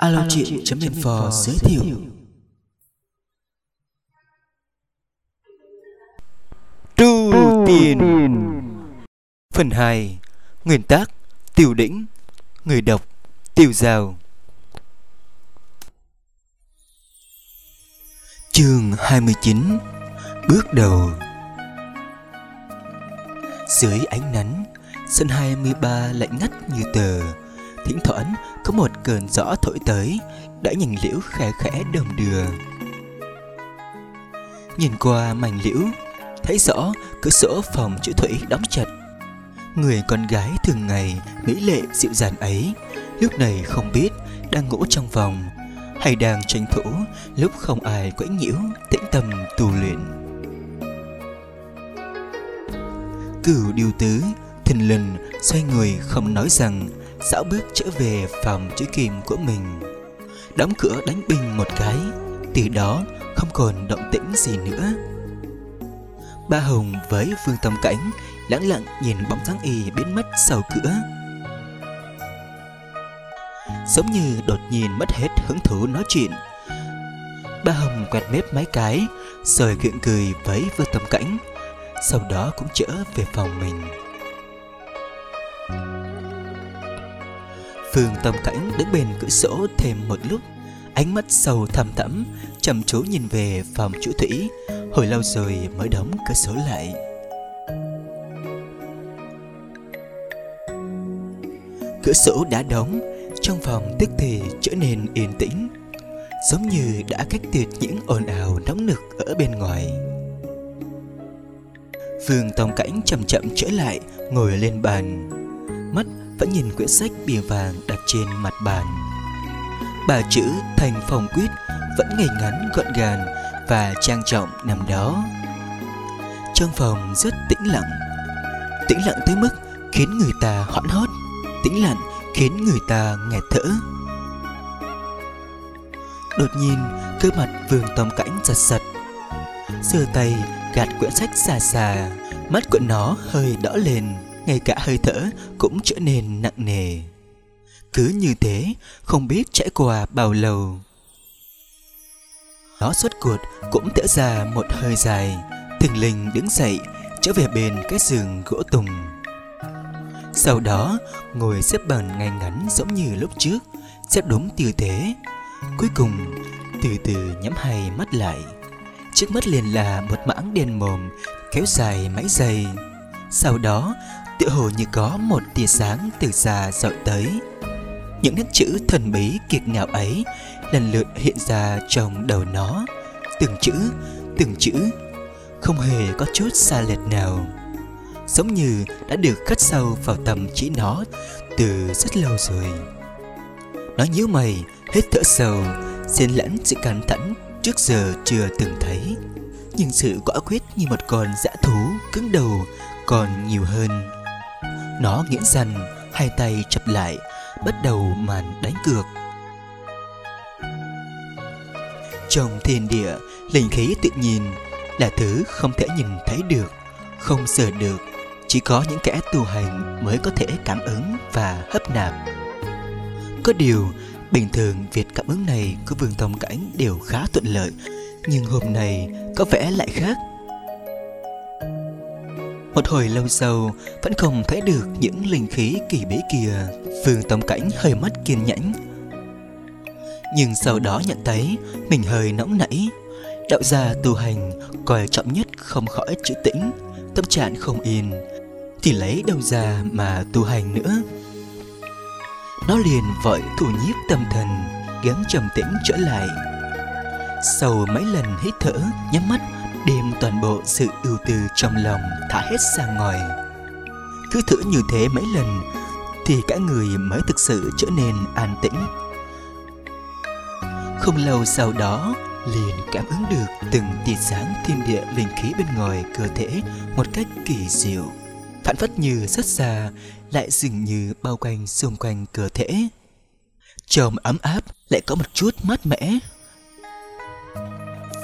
Alo chuyện.info giới thiệu. Trừ tiền Phần 2 Nguyên tác Tiểu đỉnh, Người đọc Tiểu giàu Chương 29 Bước đầu. Dưới ánh nắng, Sân 23 lạnh ngắt như tờ. Thỉnh thoảng có một cơn gió thổi tới, Đã nhành liễu khẽ khẽ đờm đưa. Nhìn qua mảnh liễu, Thấy rõ cửa sổ phòng chữ thủy đóng chặt. Người con gái thường ngày Mỹ lệ dịu dàng ấy, Lúc này không biết Đang ngủ trong vòng Hay đang tranh thủ Lúc không ai quấy nhiễu Tĩnh tâm tu luyện. Cửu điều tứ Thình lình xoay người không nói rằng dạo bước trở về phòng chữ kim của mình. Đóng cửa đánh bình một cái, Từ đó không còn động tĩnh gì nữa. Ba Hồng với phương Tâm Cảnh lặng lặng nhìn bóng dáng y biến mất sau cửa. Giống như đột nhiên mất hết hứng thú nói chuyện, Ba Hồng quẹt mép mấy cái, Rồi gượng cười với phương Tâm Cảnh, Sau đó cũng trở về phòng mình. Phương Tâm Cảnh đứng bên cửa sổ thêm một lúc. Ánh mắt sâu thầm thẳm, Chăm chú nhìn về phòng chủ thủy. Hồi lâu rồi mới đóng cửa sổ lại. Cửa sổ đã đóng, Trong phòng tức thì trở nên yên tĩnh, Giống như đã cách tuyệt những ồn ào nóng nực ở bên ngoài. Phương Tông Cảnh chậm chậm trở lại, Ngồi lên bàn. Mắt vẫn nhìn quyển sách bìa vàng đặt trên mặt bàn. Bà chữ thành phòng quyết vẫn ngày ngắn gọn gàng và trang trọng nằm đó. Trong phòng rất tĩnh lặng. Tĩnh lặng tới mức khiến người ta hoảng hốt, Tĩnh lặng khiến người ta nghẹt thở. Đột nhiên, cơ mặt vườn tầm cảnh giật giật. Giơ tay gạt quyển sách xà xà Mắt của nó hơi đỏ lên ngay cả hơi thở cũng trở nên nặng nề. Cứ như thế, không biết trải qua bao lâu. Nó suốt cuộc cũng thở ra một hơi dài, thình lình đứng dậy, trở về bên cái giường gỗ tùng. Sau đó, ngồi xếp bằng ngay ngắn giống như lúc trước, xếp đúng tư thế. Cuối cùng, từ từ nhắm hai mắt lại. Trước mắt liền là một mảng đen mồm kéo dài mấy giây. Sau đó, tựa hồ như có một tia sáng từ xa dọi tới. Những nét chữ thần bí kiệt ngạo ấy lần lượt hiện ra trong đầu nó, từng chữ, từng chữ, không hề có chút xa lệch nào. Giống như đã được khắc sâu vào tâm trí nó từ rất lâu rồi. Nó nhíu mày, hết thở sâu, xen lẫn sự căng thẳng trước giờ chưa từng thấy. Nhưng sự quả quyết như một con dã thú cứng đầu còn nhiều hơn nó nghiến dần hai tay chập lại, bắt đầu màn đánh cược. Trong thiên địa, linh khí tự nhiên là thứ không thể nhìn thấy được, không sờ được. Chỉ có những kẻ tu hành mới có thể cảm ứng và hấp nạp. Có điều, bình thường việc cảm ứng này của Vương Tông Cảnh đều khá thuận lợi, nhưng hôm nay có vẻ lại khác. Một hồi lâu sau, Vẫn không thấy được những linh khí kỳ bí kia. Phương Tông Cảnh hơi mất kiên nhẫn. Nhưng sau đó nhận thấy, Mình hơi nóng nảy. Đạo gia tu hành, Coi trọng nhất không khỏi chữ tĩnh, Tâm trạng không yên. Thì lấy đâu ra mà tu hành nữa. Nó liền vội thủ nhiếp tâm thần, Gắng trầm tĩnh trở lại. Sau mấy lần hít thở, Nhắm mắt đem toàn bộ sự ưu tư trong lòng thả hết ra ngoài. Cứ thử như thế mấy lần thì cả người mới thực sự trở nên an tĩnh. Không lâu sau đó, liền cảm ứng được từng tia sáng thiên địa linh khí bên ngoài cơ thể một cách kỳ diệu. Phản phất như rất xa, lại dường như bao quanh xung quanh cơ thể. trông ấm áp lại có một chút mát mẻ.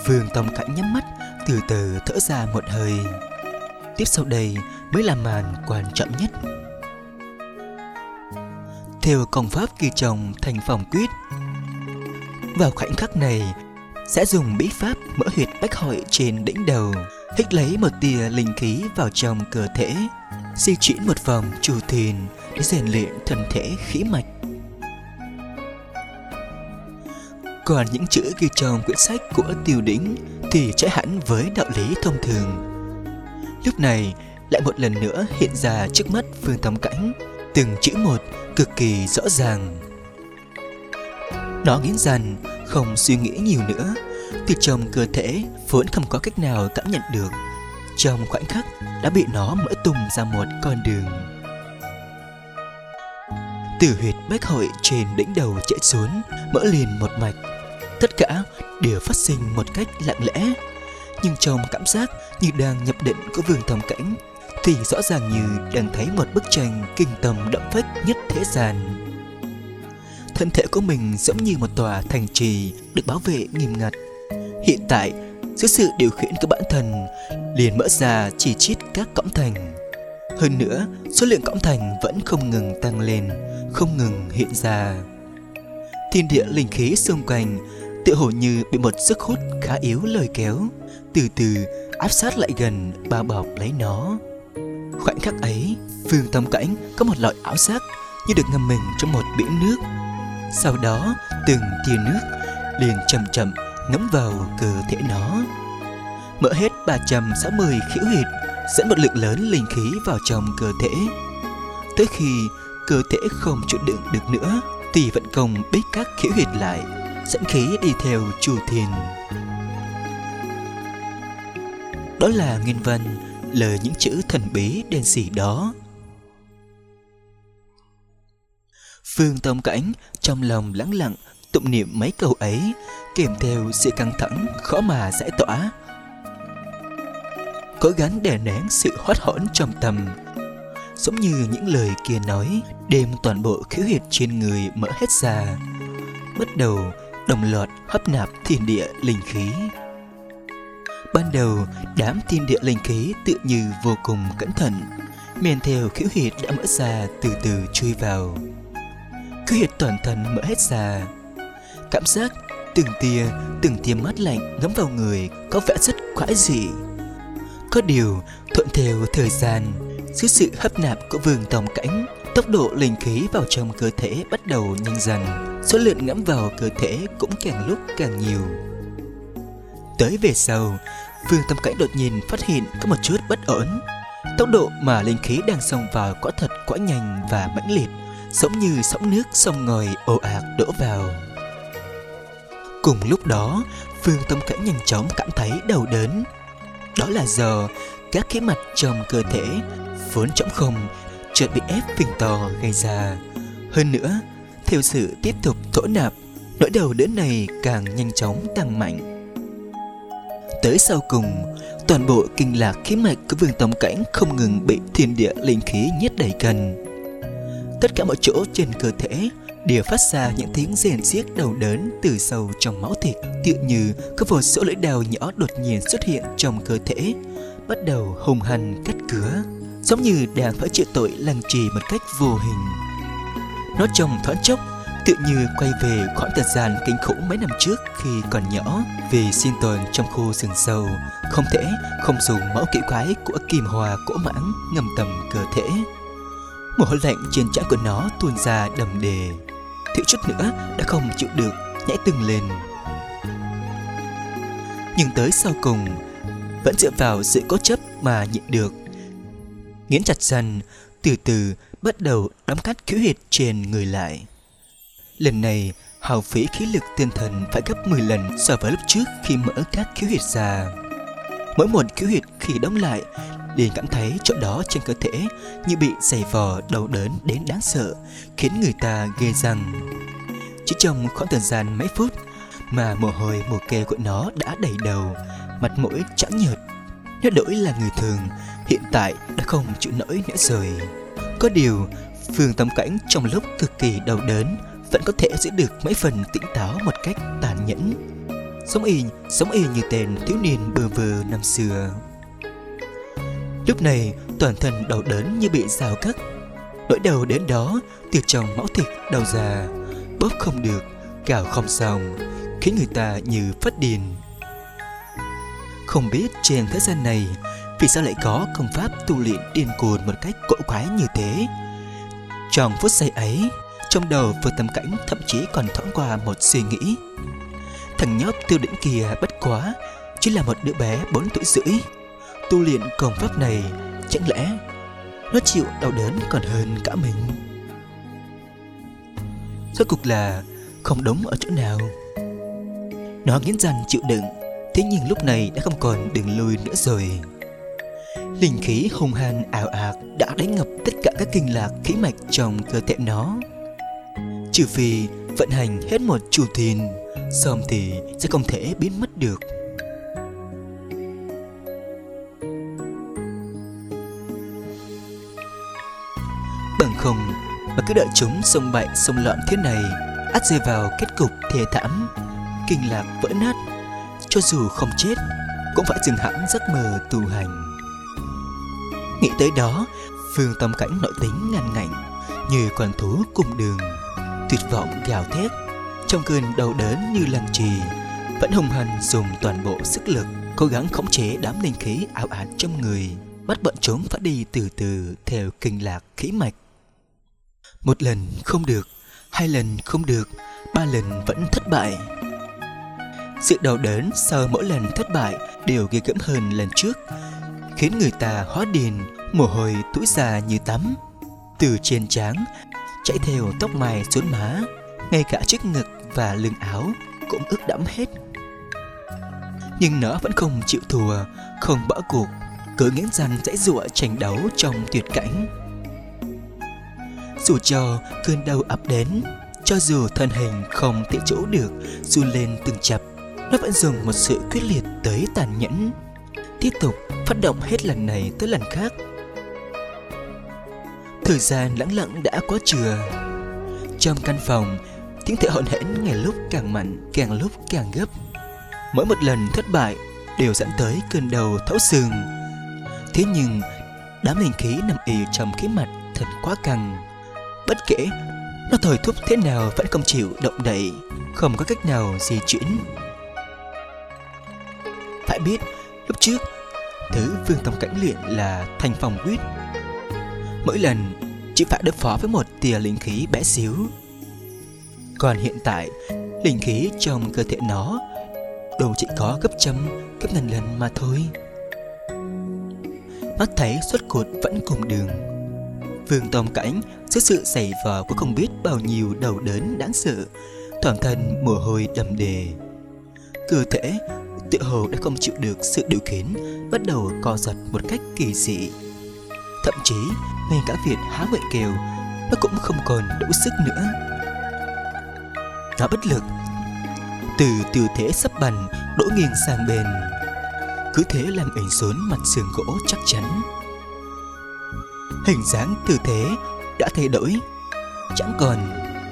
Phương Tông Cảnh nhắm mắt từ từ thở ra một hơi Tiếp sau đây mới là màn quan trọng nhất Theo công pháp kỳ trồng thành phòng quyết Vào khoảnh khắc này, sẽ dùng bí pháp mở huyệt bách hội trên đỉnh đầu, hít lấy một tia linh khí vào trong cơ thể, di chuyển một vòng chu thuyền để rèn luyện thân thể khí mạch. Còn những chữ ghi trong quyển sách của Tiêu Đỉnh thì trái hẳn với đạo lý thông thường. Lúc này lại một lần nữa hiện ra trước mắt Phương Tống Cảnh, từng chữ một cực kỳ rõ ràng. Nó nghĩ rằng không suy nghĩ nhiều nữa, từ trong cơ thể vốn không có cách nào cảm nhận được. Trong khoảnh khắc đã bị nó mở tung ra một con đường. Từ huyệt bách hội trên đỉnh đầu chạy xuống, mở liền một mạch. Tất cả đều phát sinh một cách lặng lẽ, nhưng trong cảm giác như đang nhập định của vườn thầm cảnh thì rõ ràng như đang thấy một bức tranh kinh tâm đậm phách nhất thế gian. Thân thể của mình giống như một tòa thành trì được bảo vệ nghiêm ngặt. Hiện tại, dưới sự điều khiển của bản thân, liền mở ra chỉ chít các cổng thành. Hơn nữa, số lượng cổng thành vẫn không ngừng tăng lên, không ngừng hiện ra. Thiên địa linh khí xung quanh tựa hồ như bị một sức hút khá yếu lời kéo, từ từ áp sát lại gần bao bọc lấy nó. Khoảnh khắc ấy, Phương Tâm Cảnh có một loại ảo giác như được ngâm mình trong một biển nước. Sau đó, từng tia nước liền chậm chậm ngấm vào cơ thể nó. Mở hết 360 khiếu huyệt, dẫn một lượng lớn linh khí vào trong cơ thể. Tới khi cơ thể không chịu đựng được nữa, thì vận công bích các khiếu huyệt lại, dẫn khí đi theo chu thiền. Đó là nguyên văn, lời những chữ thần bí đen xỉ đó. Phương Tông Cảnh trong lòng lắng lặng, tụng niệm mấy câu ấy, kèm theo sự căng thẳng khó mà giải tỏa. Cố gắng đè nén sự hót hỗn trong tâm, giống như những lời kia nói, đem toàn bộ khiếu huyệt trên người mở hết ra, bắt đầu đồng loạt hấp nạp thiên địa linh khí Ban đầu, đám thiên địa linh khí tự như vô cùng cẩn thận, men theo khiếu huyệt đã mở ra từ từ chui vào. Khiếu huyệt toàn thân mở hết ra. Cảm giác từng tia, từng tia mát lạnh ngấm vào người có vẻ rất quái dị. Có điều, thuận theo thời gian, dưới sự hấp nạp của vườn tòng cảnh, tốc độ linh khí vào trong cơ thể bắt đầu nhanh dần, số lượng ngấm vào cơ thể cũng càng lúc càng nhiều. Tới về sau, phương Tâm Cảnh đột nhiên phát hiện có một chút bất ổn. Tốc độ mà linh khí đang xông vào quả thật quá nhanh và mãnh liệt, giống như sóng nước sông ngòi ồ ạt đổ vào. Cùng lúc đó, phương Tâm Cảnh nhanh chóng cảm thấy đau đớn. Đó là giờ các khí mạch trong cơ thể vốn trống không chợt bị ép phình to gây ra. Hơn nữa, theo sự tiếp tục thổ nạp, nỗi đau đớn này càng nhanh chóng tăng mạnh. Tới sau cùng, toàn bộ kinh lạc khí mạch của vương tổng cảnh không ngừng bị thiên địa linh khí nhét đầy gần. Tất cả mọi chỗ trên cơ thể đều phát ra những tiếng rền xiếc đầu đớn từ sâu trong máu thịt, tựa như có vô số lưỡi đào nhỏ đột nhiên xuất hiện trong cơ thể, bắt đầu hùng hành cắt cửa, giống như đang phải chịu tội lăng trì một cách vô hình. Nó trông thoáng chốc, tự như quay về khoảng thời gian kinh khủng mấy năm trước khi còn nhỏ, vì sinh tồn trong khu rừng sâu, không thể không dùng mẫu kỹ quái của kim hòa cổ mãng ngầm tầm cơ thể. Mồ hôi lạnh trên trán của nó tuôn ra đầm đề thiếu chút nữa đã không chịu được, nhảy từng lên. Nhưng tới sau cùng, vẫn dựa vào sự cố chấp mà nhịn được nghiến chặt dần từ từ bắt đầu đóng cắt khiếu huyệt trên người lại Lần này, hào phí khí lực tinh thần phải gấp 10 lần so với lúc trước khi mở các khiếu huyệt ra. Mỗi một khiếu huyệt khi đóng lại, liền cảm thấy chỗ đó trên cơ thể như bị giày vò đau đớn đến đáng sợ, khiến người ta ghê răng. Chỉ trong khoảng thời gian mấy phút mà mồ hôi mồ kê của nó đã đầy đầu, mặt mũi trắng nhợt. Nếu đổi là người thường, hiện tại đã không chịu nổi nữa rồi. Có điều, Phương Tâm Cảnh trong lúc cực kỳ đau đớn vẫn có thể giữ được mấy phần tỉnh táo một cách tàn nhẫn Sống y sống y như tên thiếu niên bơ vơ năm xưa lúc này toàn thân đau đớn như bị rào cắt nỗi đau đến đó từ trong máu thịt đau già bóp không được cào không xong khiến người ta như phát điên. Không biết trên thế gian này vì sao lại có công pháp tu luyện điên cuồng một cách cỗ quái như thế. Trong phút giây ấy, trong đầu vừa tầm cảnh thậm chí còn thoáng qua một suy nghĩ. Thằng nhóc tiêu đỉnh kia bất quá chỉ là một đứa bé 4 tuổi rưỡi. Tu luyện công pháp này chẳng lẽ nó chịu đau đớn còn hơn cả mình. Rốt cuộc là không đúng ở chỗ nào. Nó nghiến răng chịu đựng, thế nhưng lúc này đã không còn đường lui nữa rồi. Linh khí hung hăng ảo ạt đã đánh ngập tất cả các kinh lạc khí mạch trong cơ thể nó. Trừ phi vận hành hết một chu thiền, xong thì sẽ không thể biến mất được. Bằng không mà cứ đợi chúng xông bậy xông loạn thế này, át rơi vào kết cục thê thảm, kinh lạc vỡ nát. Cho dù không chết, cũng phải dừng hẳn giấc mơ tu hành. Nghĩ tới đó, Phương tâm cảnh nội tính ngàn ngạnh Như con thú cùng đường. Tuyệt vọng gào thét Trong cơn đau đớn như lăng trì Vẫn hùng hành dùng toàn bộ sức lực Cố gắng khống chế đám linh khí ảo ạt trong người Bắt bọn chúng phải đi từ từ Theo kinh lạc khí mạch. Một lần không được Hai lần không được Ba lần vẫn thất bại. Sự đau đớn sau mỗi lần thất bại Đều ghê gẫm hơn lần trước khiến người ta hóa điên, mồ hôi túi ra như tắm. Từ trên trán, chạy theo tóc mai xuống má, ngay cả chiếc ngực và lưng áo cũng ướt đẫm hết. Nhưng nó vẫn không chịu thua, không bỏ cuộc, cứ nghiến răng dãy giụa tranh đấu trong tuyệt cảnh. Dù cho cơn đau ập đến, cho dù thân hình không thể chỗ được, run lên từng chập, nó vẫn dùng một sự quyết liệt tới tàn nhẫn tiếp tục phát động hết lần này tới lần khác. Thời gian lẳng lặng đã quá trưa. Trong căn phòng, tiếng thở hổn hển ngày lúc càng mạnh, càng lúc càng gấp. Mỗi một lần thất bại đều dẫn tới cơn đầu thấu xương. Thế nhưng, đám linh khí nằm ì trong khí mặt thật quá căng. Bất kể nó thổi thúc thế nào vẫn không chịu động đậy, không có cách nào di chuyển. Phải biết, lúc trước Thứ Vương Tông Cảnh luyện là thành phòng quyết Mỗi lần chỉ phải đối phó với một tia linh khí bé xíu. Còn hiện tại, Linh khí trong cơ thể nó Đồ chỉ có gấp trăm Gấp ngàn lần mà thôi. Mắt thấy xuất cột vẫn cùng đường. Vương Tông Cảnh Dưới sự xảy vò của không biết bao nhiêu đầu đớn đáng sợ, Toàn thân mồ hôi đầm đề Cơ thể tự hồ đã không chịu được sự điều khiển, bắt đầu co giật một cách kỳ dị thậm chí ngay cả việc há miệng kêu nó cũng không còn đủ sức nữa. Nó bất lực. Từ tư thế sắp bành đổ nghiêng sang bên. Cứ thế làm ảnh xuống mặt sườn gỗ chắc chắn. Hình dáng tư thế đã thay đổi. Chẳng còn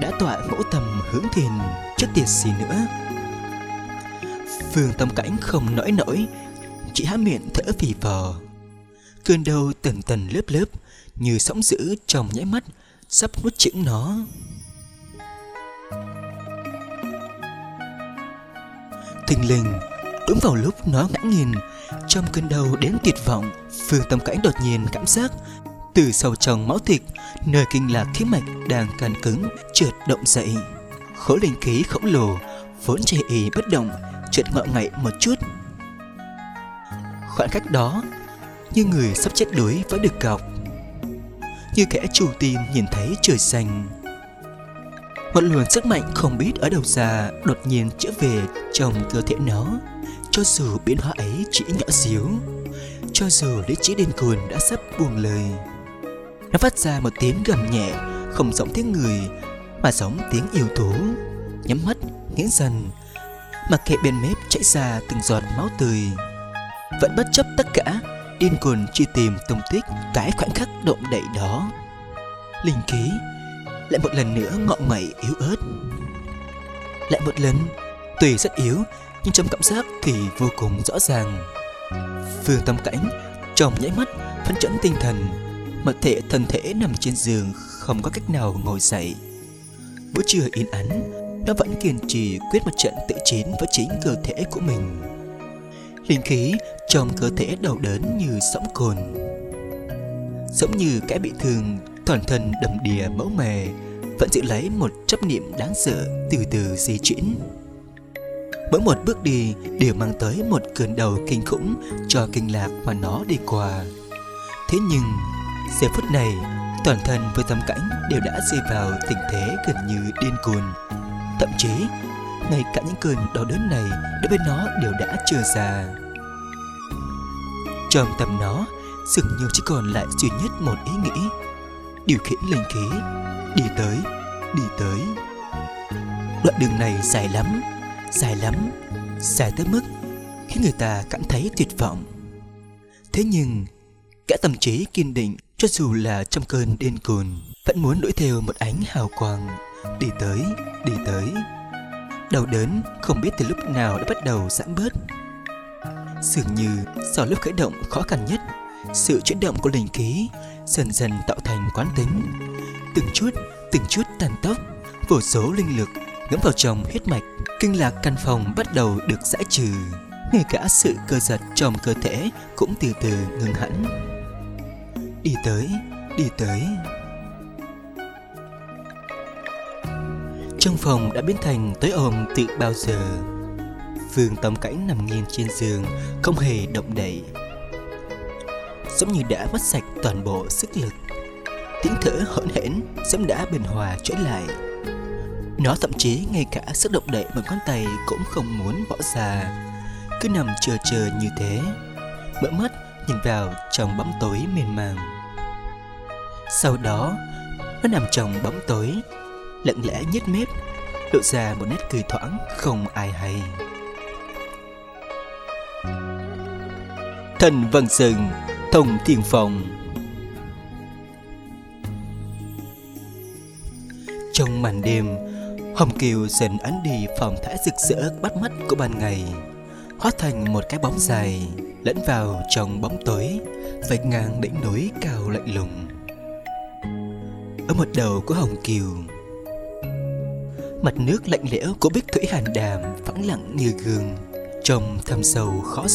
đã tọa ngũ tầm hướng thiền trước tiệt gì nữa. Phương Tâm Cảnh không nói nổi, Chỉ há miệng thở phì phò. Cơn đau tần tần lớp lớp, Như sóng dữ trong nháy mắt, Sắp nuốt chửng nó. Thình lình, Đúng vào lúc nó ngã nghiền, Trong cơn đau đến tuyệt vọng, Phương Tâm Cảnh đột nhiên cảm giác, Từ sâu trong máu thịt, Nơi kinh lạc khí mạch đang càn cứng, Trượt động dậy. Khối linh khí khổng lồ, Vốn chê ý bất động, chợt ngọ ngậy một chút. Khoảnh khắc đó như người sắp chết đuối với được cọc Như kẻ chủ tim nhìn thấy trời xanh. Một luồng sức mạnh không biết ở đâu ra Đột nhiên trở về trong cơ thể nó. Cho dù biến hóa ấy chỉ nhỏ xíu Cho dù lý trí điên cuồng đã sắp buông lời. Nó phát ra một tiếng gầm nhẹ Không giống tiếng người Mà giống tiếng yêu thú. Nhắm mắt, nghiến dần Mặc kệ bên mép chảy ra từng giọt máu tươi. Vẫn bất chấp tất cả Điên cuồng truy tìm tung tích Cái khoảnh khắc động đậy đó. Linh ký, Lại một lần nữa ngọ ngậy, yếu ớt. Lại một lần, Tuy rất yếu, Nhưng trong cảm giác thì vô cùng rõ ràng. Phương tâm cảnh, Trong nháy mắt, phấn chấn tinh thần. Mật thể, thân thể nằm trên giường, Không có cách nào ngồi dậy. Buổi trưa yên ắng, nó vẫn kiên trì quyết một trận tự chiến với chính cơ thể của mình. Linh khí trong cơ thể đau đớn như sóng cồn. Giống như kẻ bị thương, toàn thân đầm đìa máu mề, vẫn giữ lấy một chấp niệm đáng sợ từ từ di chuyển. Mỗi một bước đi đều mang tới một cơn đầu kinh khủng cho kinh lạc mà nó đi qua. Thế nhưng, giờ phút này, toàn thân với tâm cảnh đều đã rơi vào tình thế gần như điên cuồng. Thậm chí, ngay cả những cơn đau đớn này đối với nó đều đã chưa già. Trong tâm nó, dường như chỉ còn lại duy nhất một ý nghĩ. Điều khiển linh khí, đi tới, đi tới. Đoạn đường này dài lắm, dài lắm, dài tới mức khiến người ta cảm thấy tuyệt vọng. Thế nhưng, cả tâm trí kiên định cho dù là trong cơn điên cuồng vẫn muốn đuổi theo một ánh hào quang, đi tới, đi tới. Đau đớn không biết từ lúc nào đã bắt đầu giảm bớt. Dường như sau lúc khởi động khó khăn nhất, sự chuyển động của linh khí dần dần tạo thành quán tính. Từng chút, từng chút tàn tốc, vô số linh lực ngấm vào trong huyết mạch. Kinh lạc căn phòng bắt đầu được giải trừ. Ngay cả sự cơ giật trong cơ thể cũng từ từ ngừng hẳn. Đi tới đi tới. Trong phòng đã biến thành tối ôm từ bao giờ vương tâm cảnh nằm nghiêng trên giường, không hề động đậy. Giống như đã mất sạch toàn bộ sức lực, tiếng thở hỗn hển giống đã bình hòa trở lại. Nó thậm chí ngay cả sức động đậy bằng ngón tay cũng không muốn bỏ ra. Cứ nằm chờ chờ như thế Mở mắt nhìn vào trong bóng tối mềm màng. Sau đó, Nó nằm trong bóng tối, Lặng lẽ nhếch mép, Lộ ra một nét cười thoáng không ai hay. Thành Văn sừng Thông thiên phòng Trong màn đêm, Hồng Kiều dần ánh đi phòng thả rực rỡ bắt mắt của ban ngày, Hóa thành một cái bóng dài Lẫn vào trong bóng tối, Vạch ngang đỉnh núi cao lạnh lùng. Ở một đầu của Hồng Kiều, Mặt nước lạnh lẽo của bích thủy hàn đàm Phẳng lặng như gương Trông thâm sâu khó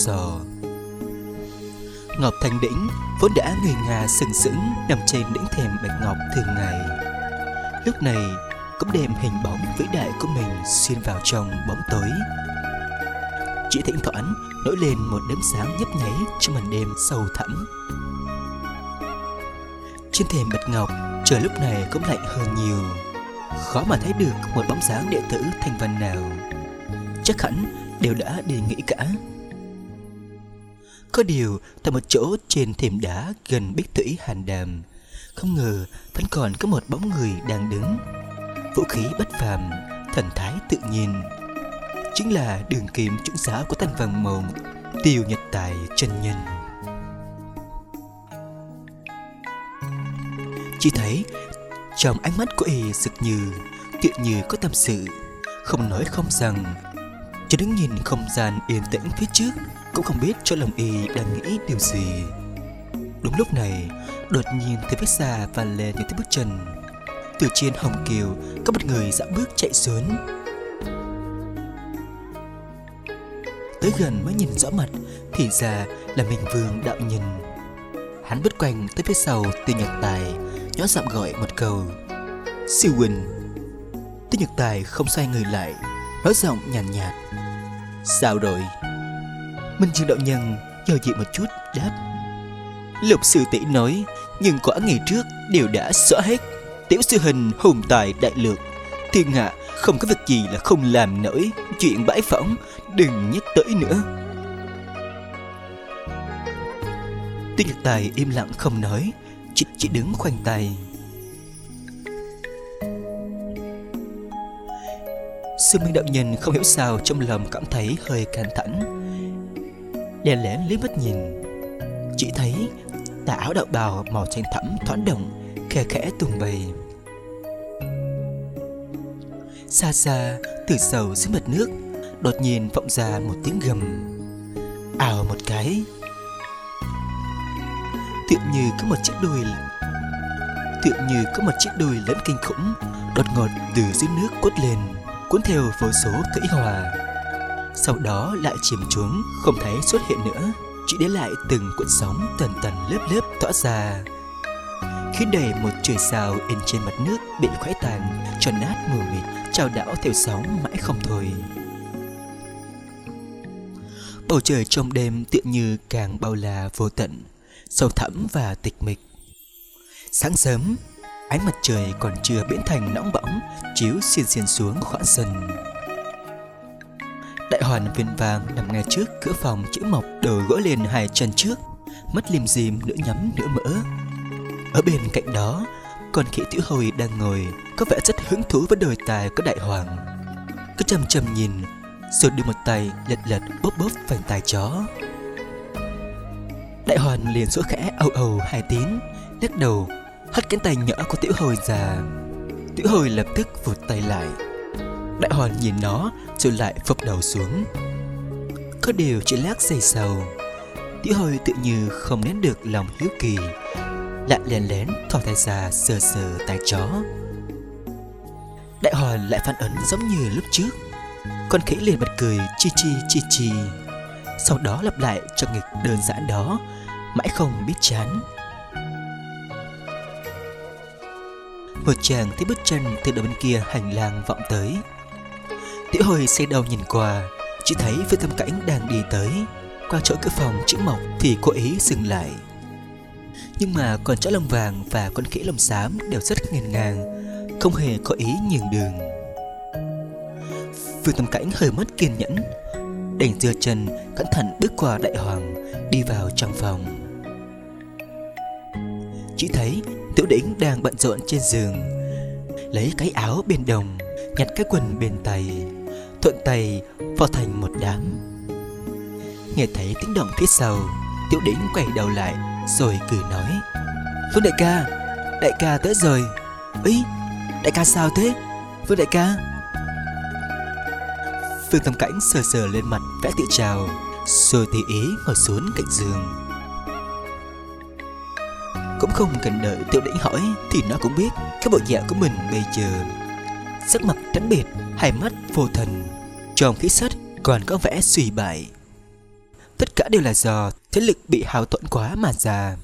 Ngọc Thành Đỉnh, vốn đã người Nga sừng sững nằm trên đỉnh thềm bạch ngọc thường ngày. Lúc này, cũng đem hình bóng vĩ đại của mình xuyên vào trong bóng tối. Chỉ thỉnh thoảng, nổi lên một đốm sáng nhấp nháy trong màn đêm sâu thẳm. Trên thềm bạch ngọc, trời lúc này cũng lạnh hơn nhiều. Khó mà thấy được một bóng dáng đệ tử thanh văn nào. Chắc hẳn đều đã đi nghĩ cả có điều, tại một chỗ trên thềm đá gần bích thủy hàn đàm, không ngờ vẫn còn có một bóng người đang đứng. Vũ khí bất phàm, thần thái tự nhiên. Chính là đường kiếm chuẩn giáo của thanh vàng mộng, tiêu nhật tài chân nhân. Chỉ thấy, trong ánh mắt của y sực như, tuyệt như có tâm sự. Không nói không rằng chỉ đứng nhìn không gian yên tĩnh phía trước, cũng không biết cho lòng y đang nghĩ điều gì. Đúng lúc này, đột nhiên thấy phía xa và lên những tiếng bước chân. Từ trên hồng kiều, có một người dã bước chạy xuống. Tới gần mới nhìn rõ mặt, thì ra là mình vương đạo nhìn hắn bước quanh tới phía sau từ nhật tài, nhỏ giọng gọi một câu. Siêu Quỳnh. Tư nhật tài không xoay người lại nói giọng nhàn nhạt, nhạt sao rồi? Minh trường đạo nhân do dự một chút đáp. Lục sư tỷ nói nhưng quả ngày trước đều đã xóa hết. Tiểu sư hình hùng tài đại lược Thiên hạ không có việc gì là không làm nổi. Chuyện bãi phỏng Đừng nhắc tới nữa. Tiêu Nhật Tài im lặng không nói Chỉ, chỉ đứng khoanh tay. Sư Minh Đạo Nhân không hiểu sao trong lòng cảm thấy hơi căng thẳng. Lẻ lén liếc mắt nhìn, Chỉ thấy tà áo đạo bào màu xanh thẳm thoáng động, khe khẽ tung bay. Xa xa, từ sầu dưới mặt nước, đột nhiên vọng ra một tiếng gầm. Ào một cái. Tựa như có một chiếc đuôi, tựa như có một chiếc đuôi lớn kinh khủng, đột ngột từ dưới nước quất lên cuốn theo vô số cãi hòa. Sau đó lại chìm xuống, không thấy xuất hiện nữa, chỉ để lại từng cuộn sóng tần tần lớp lớp tỏa ra. Khiến đầy một trời sao in trên mặt nước bị khoái tàn, tròn nát mù mịt, trao đảo theo sóng mãi không thôi. Bầu trời trong đêm tựa như càng bao la vô tận, sâu thẳm và tịch mịch. Sáng sớm, ánh mặt trời còn chưa biến thành nóng bỏng, chiếu xiên xiên xuống khoảng sân. Đại hoàn viên vàng nằm ngay trước cửa phòng chữ mộc đầu gỗ lên hai chân trước, mắt lim dim nửa nhắm nửa mỡ. Ở bên cạnh đó, còn khỉ tiểu hồi đang ngồi, có vẻ rất hứng thú với đời tài của đại hoàng. Cứ chầm chầm nhìn, rồi đưa một tay lật lật bóp bóp vành tai chó. Đại hoàn liền sủa khẽ âu âu hai tiếng, lắc đầu, hất cánh tay nhỏ của tiểu hồi ra. Tiểu hồi lập tức vụt tay lại. Đại hoàn nhìn nó rồi lại phập đầu xuống. Có điều chỉ lát giây sau, tiểu hồi tự như không nén được lòng hiếu kỳ, lại lén lén thò tay ra sờ sờ tay chó. Đại hoàn lại phản ứng giống như lúc trước. Con khỉ liền bật cười chi chi chi chi. Sau đó lặp lại cho nghịch đơn giản đó, mãi không biết chán. Một chàng thấy bước chân từ đầu bên kia hành lang vọng tới. Tiểu hồi xe đầu nhìn qua, chỉ thấy Phương Tâm Cảnh đang đi tới. Qua chỗ cửa phòng chữ mộc thì cô ý dừng lại. Nhưng mà con chó lông vàng và con khỉ lông xám đều rất nghiền ngang, không hề có ý nhường đường. Phương Tâm Cảnh hơi mất kiên nhẫn, đành dưa chân cẩn thận bước qua đại hoàng, đi vào trong phòng. Chỉ thấy Tiểu đỉnh đang bận rộn trên giường. Lấy cái áo bên đồng, Nhặt cái quần bên tay, Thuận tay vào thành một đám. Nghe thấy tiếng động phía sau, Tiểu đỉnh quay đầu lại, Rồi cười nói Phương đại ca Đại ca tới rồi. Ý, Đại ca sao thế Phương đại ca? Phương Tâm Cảnh sờ sờ lên mặt, vẽ tự chào Rồi tùy ý ngồi xuống cạnh giường cũng không cần đợi tiểu đỉnh hỏi Thì nó cũng biết cái bộ dạng của mình bây giờ. Sắc mặt trắng bệt Hai mắt vô thần Trong khí sắt còn có vẻ suy bại. Tất cả đều là do thế lực bị hao tổn quá mà ra.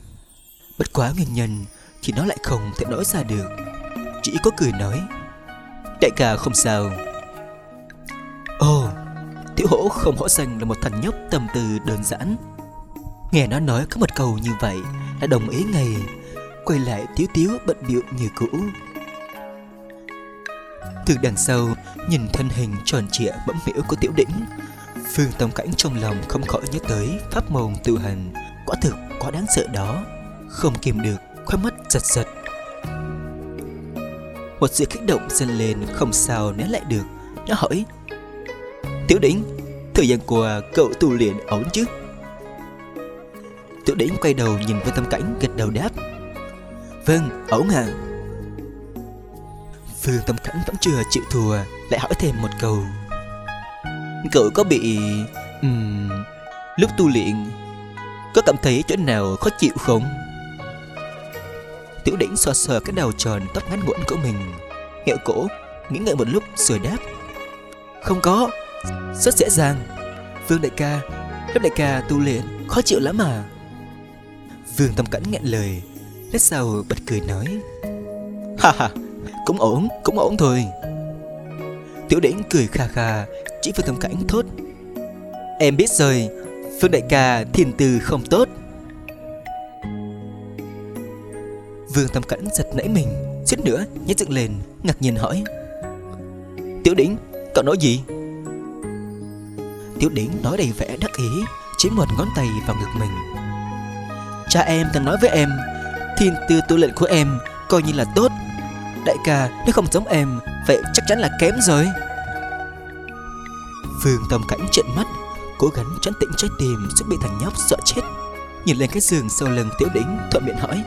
Bất quá nguyên nhân Thì nó lại không thể nói ra được. Chỉ có cười nói, Đại ca không sao. Ồ, Tiểu hổ không hổ xanh là một thằng nhóc tâm tư đơn giản. Nghe nó nói có một câu như vậy đã đồng ý ngay. Quay lại tiếu tiếu bận biệu như cũ. Từ đằng sau, Nhìn thân hình tròn trịa bẫm miễu của tiểu đỉnh. Phương Tông Cảnh trong lòng không khỏi nhớ tới Pháp môn tự hành. Quả thực quá đáng sợ đó. Không kìm được, khóe mắt giật giật. Một sự kích động dâng lên, Không sao né lại được. Nó hỏi, Tiểu đỉnh, Thời gian qua cậu tu luyện ổn chứ? Tiểu đỉnh quay đầu nhìn Vương Tâm Cảnh gật đầu đáp. Vâng, ổn à Vương Tâm Cảnh vẫn chưa chịu thua Lại hỏi thêm một câu. Cậu có bị... Um, lúc tu luyện Có cảm thấy chỗ nào khó chịu không? Tiểu đỉnh xoa sờ cái đầu tròn tóc ngắn ngủn của mình Nghẹo cổ Nghĩ ngợi một lúc rồi đáp. Không có Rất dễ dàng. Vương đại ca Lớp đại ca tu luyện khó chịu lắm à? Vương Tâm Cảnh nghẹn lời Lát sau bật cười nói. Ha ha Cũng ổn Cũng ổn thôi. Tiểu Đỉnh cười kha kha Chỉ Vương Tâm Cảnh thốt. Em biết rồi Phương đại ca thiền từ không tốt. Vương Tâm Cảnh giật nảy mình Suýt nữa nhét dựng lên Ngạc nhiên hỏi. Tiểu Đỉnh, cậu nói gì? Tiểu Đỉnh nói đầy vẻ đắc ý Chỉ một ngón tay vào ngực mình. Cha em từng nói với em, Thiên tư tu luyện của em coi như là tốt. Đại ca, nếu không giống em, Vậy chắc chắn là kém rồi. Phương Tâm Cảnh trợn mắt, Cố gắng trấn tĩnh trái tim sắp bị thằng nhóc sợ chết. Nhìn lên cái giường sau lưng tiểu đỉnh, Thuận miệng hỏi,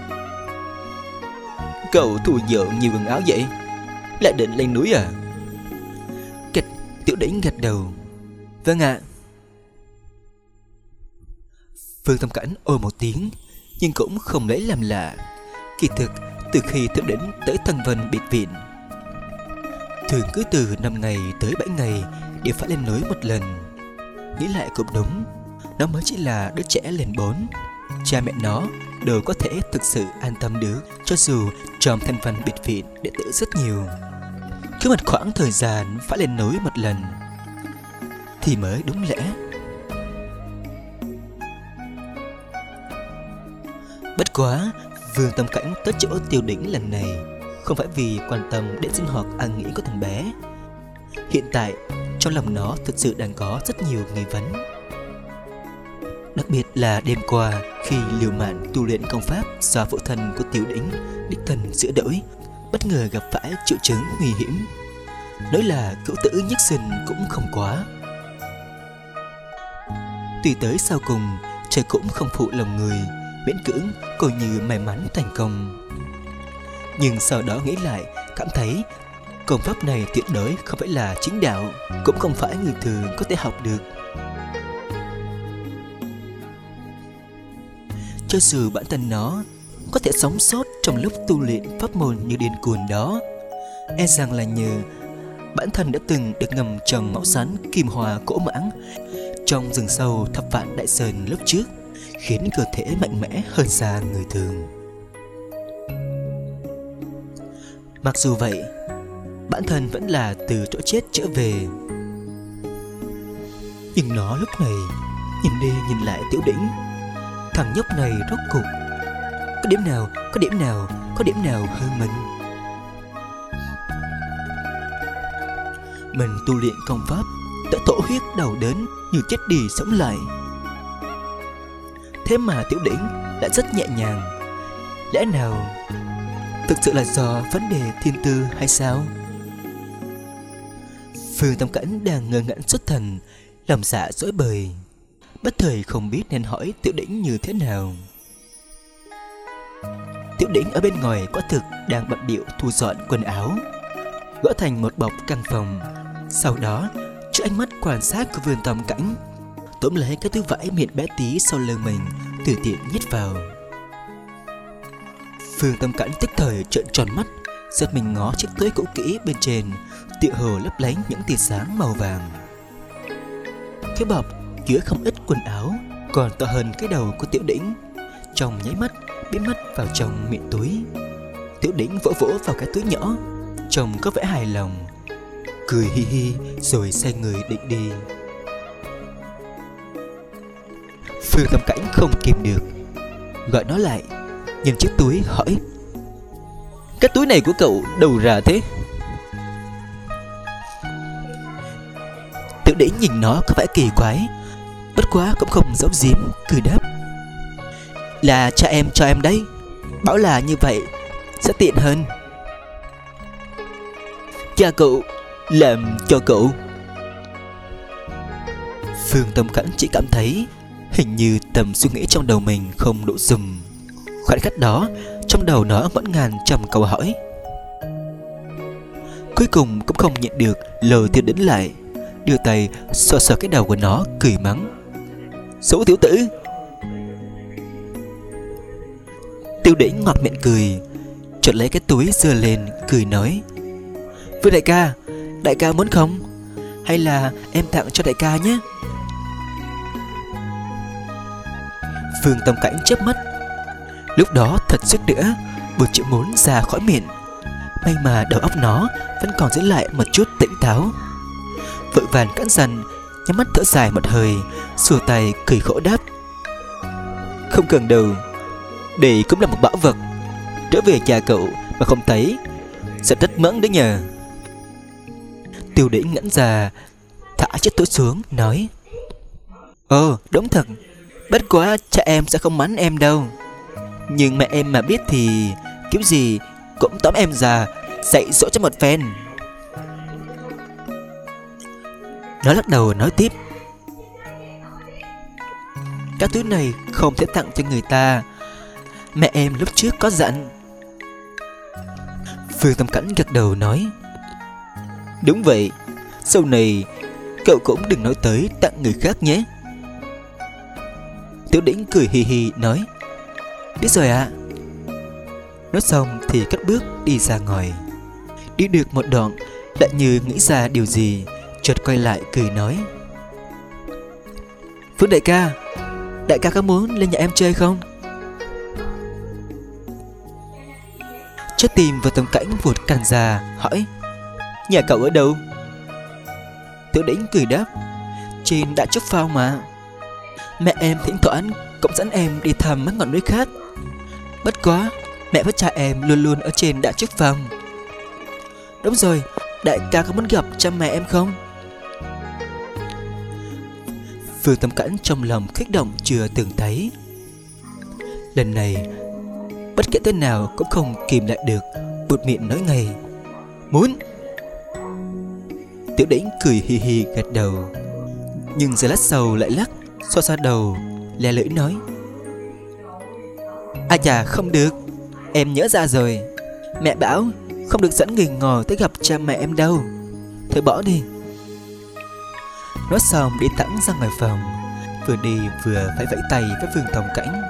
Cậu thu dọn nhiều quần áo vậy? Lại định lên núi à? Kịch, tiểu đỉnh gật đầu Vâng ạ. À. Phương Tâm Cảnh ôi một tiếng nhưng cũng không lấy làm lạ. Kỳ thực, từ khi Thượng Đỉnh tới Tân Vân biệt viện, Thường cứ từ 5 ngày tới 7 ngày Đều phải lên núi một lần. Nghĩ lại cũng đúng Nó mới chỉ là đứa trẻ lên 4 Cha mẹ nó đều có thể thực sự an tâm được Cho dù trong thành phần biệt viện đệ tử rất nhiều. Cứ một khoảng thời gian phải lên núi một lần Thì mới đúng lẽ. Bất quá, Vương Tâm Cảnh tới chỗ tiêu đỉnh lần này Không phải vì quan tâm đến sinh hoạt an nghĩ của thằng bé. Hiện tại, trong lòng nó thực sự đang có rất nhiều nghi vấn. Đặc biệt là đêm qua khi liều mạng tu luyện công pháp do phụ thân của tiểu đỉnh đích thần sửa đổi Bất ngờ gặp phải triệu chứng nguy hiểm. Nói là cựu tử nhất sinh cũng không quá. Tùy tới sau cùng trời cũng không phụ lòng người miễn cưỡng, coi như may mắn thành công. Nhưng sau đó nghĩ lại, cảm thấy công pháp này tuyệt đối không phải là chính đạo, cũng không phải người thường có thể học được. Cho dù bản thân nó có thể sống sót trong lúc tu luyện pháp môn như điên cuồng đó e rằng là nhờ bản thân đã từng được ngầm trồng mẫu sắn kim hòa cổ mãng trong rừng sâu thập vạn đại sơn lúc trước khiến cơ thể mạnh mẽ hơn xa người thường. Mặc dù vậy, bản thân vẫn là từ chỗ chết trở về. Nhưng nó lúc này nhìn đi nhìn lại tiểu đỉnh, thằng nhóc này rốt cục có điểm nào, có điểm nào, có điểm nào hơn mình. Mình tu luyện công pháp đã tổ huyết đầu đến như chết đi sống lại Thế mà tiểu đỉnh đã rất nhẹ nhàng. Lẽ nào Thực sự là do vấn đề thiên tư hay sao? Phương Tâm Cảnh đang ngơ ngẩn xuất thần, Lòng dạ dối bời. Bất thời không biết nên hỏi tiểu đỉnh như thế nào. Tiểu đỉnh ở bên ngoài quả thực đang bận điệu thu dọn quần áo Gỡ thành một bọc căn phòng. Sau đó, trước ánh mắt quan sát của vườn tâm cảnh tóm lấy cái túi vải miệng bé tí sau lưng mình tùy tiện nhét vào. Phương tâm cảnh tức thời trợn tròn mắt, giật mình ngó chiếc túi cũ kỹ bên trên, tựa hồ lấp lánh những tia sáng màu vàng. Cái bọc chứa không ít quần áo, còn to hơn cái đầu của tiểu đỉnh. Trong nháy mắt, biến mất vào trong miệng túi. Tiểu đỉnh vỗ vỗ vào cái túi nhỏ, trông có vẻ hài lòng. Cười hi hi, rồi xoay người định đi. Phương Tâm Cảnh không kìm được. Gọi nó lại Nhìn chiếc túi hỏi, Cái túi này của cậu đâu ra thế? Tiểu Đế nhìn nó có vẻ kỳ quái, Bất quá cũng không giấu giếm, Cười đáp, Là cha em, cho em đấy, Bảo là như vậy Sẽ tiện hơn. Cha cậu Làm cho cậu. Phương Tâm Cảnh chỉ cảm thấy Hình như tầm suy nghĩ trong đầu mình không đủ dùm. Khoảnh khắc đó, Trong đầu nó vẫn ngàn trăm câu hỏi. Cuối cùng cũng không nhận được lời tiêu đến lại, Đưa tay sờ sờ cái đầu của nó, cười mắng. Số tiểu tử. Tiêu đỉnh ngọt miệng cười, Chợt lấy cái túi dưa lên, cười nói Với đại ca Đại ca muốn không? Hay là em tặng cho đại ca nhé? Phương Tâm Cảnh chớp mắt. Lúc đó thật sức nữa Vừa chịu muốn ra khỏi miệng. May mà đầu óc nó Vẫn còn giữ lại một chút tỉnh táo. Vội vàng cắn dần Nhắm mắt thở dài một hơi, Xua tay cười khổ đáp. Không cần đâu, Đây cũng là một bảo vật. Trở về cha cậu mà không thấy, Sẽ rất mẫn đấy nhờ. Tiêu đỉnh ngẩn ra, Thả chiếc túi xuống, nói. Ồ, đúng thật. Bất quá cha em sẽ không mắng em đâu. Nhưng mẹ em mà biết thì Kiểu gì cũng tóm em già Dạy dỗ cho một phen. Nó lắc đầu nói tiếp. Các thứ này không thể tặng cho người ta. Mẹ em lúc trước có dặn. Phương Tâm Cảnh gật đầu nói. Đúng vậy, Sau này Cậu cũng đừng nói tới tặng người khác nhé. Tiểu đỉnh cười hì hì, nói, Biết rồi ạ. À. Nói xong thì cất bước đi ra ngoài. Đi được một đoạn, đại như nghĩ ra điều gì, Chợt quay lại cười nói Phước đại ca Đại ca có muốn lên nhà em chơi không? Chất tìm vào tầm cảnh vụt càn già, Hỏi, Nhà cậu ở đâu? Tiểu đỉnh cười đáp, Trên đã chúc phao mà. Mẹ em thỉnh thoảng cũng dẫn em đi thăm mấy ngọn núi khác. Bất quá, Mẹ với cha em luôn luôn ở trên đã trước phòng Đúng rồi, Đại ca có muốn gặp cha mẹ em không? Phương Tâm Cảnh trong lòng kích động chưa từng thấy. Lần này, Bất kể thế nào cũng không kìm lại được Bụt miệng nói ngay, Muốn. Tiểu đỉnh cười hì hì gật đầu, Nhưng giờ lát sau lại lắc Xoa xoa đầu Lè lưỡi nói. À chà, không được. Em nhớ ra rồi. Mẹ bảo, không được dẫn người ngồi tới gặp cha mẹ em đâu. Thôi bỏ đi. Nói xong, đi thẳng ra ngoài phòng. Vừa đi, vừa phải vẫy tay với Vương Tổng Cảnh.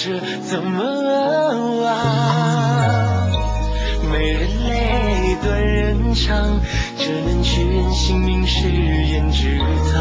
这怎么忘？美人泪断人肠，只能取人性命，誓言之藏。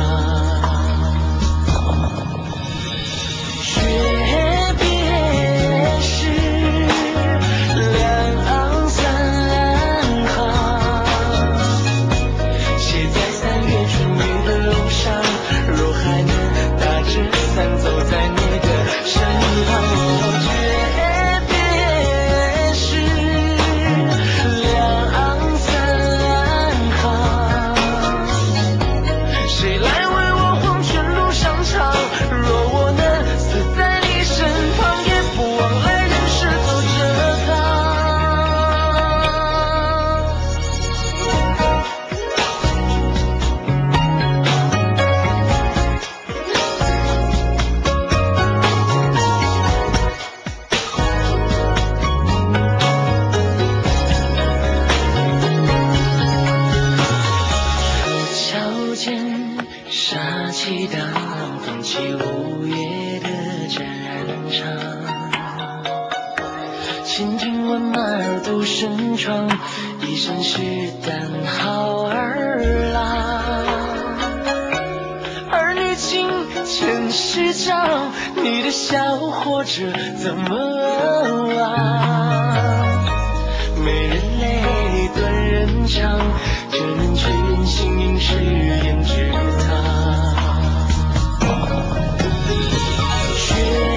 剑杀气荡风起五月的战场千军万马独身闯一身是胆好儿郎儿女情前世账你的笑活着怎么忘美人泪断人肠这能柯应是胭脂雪。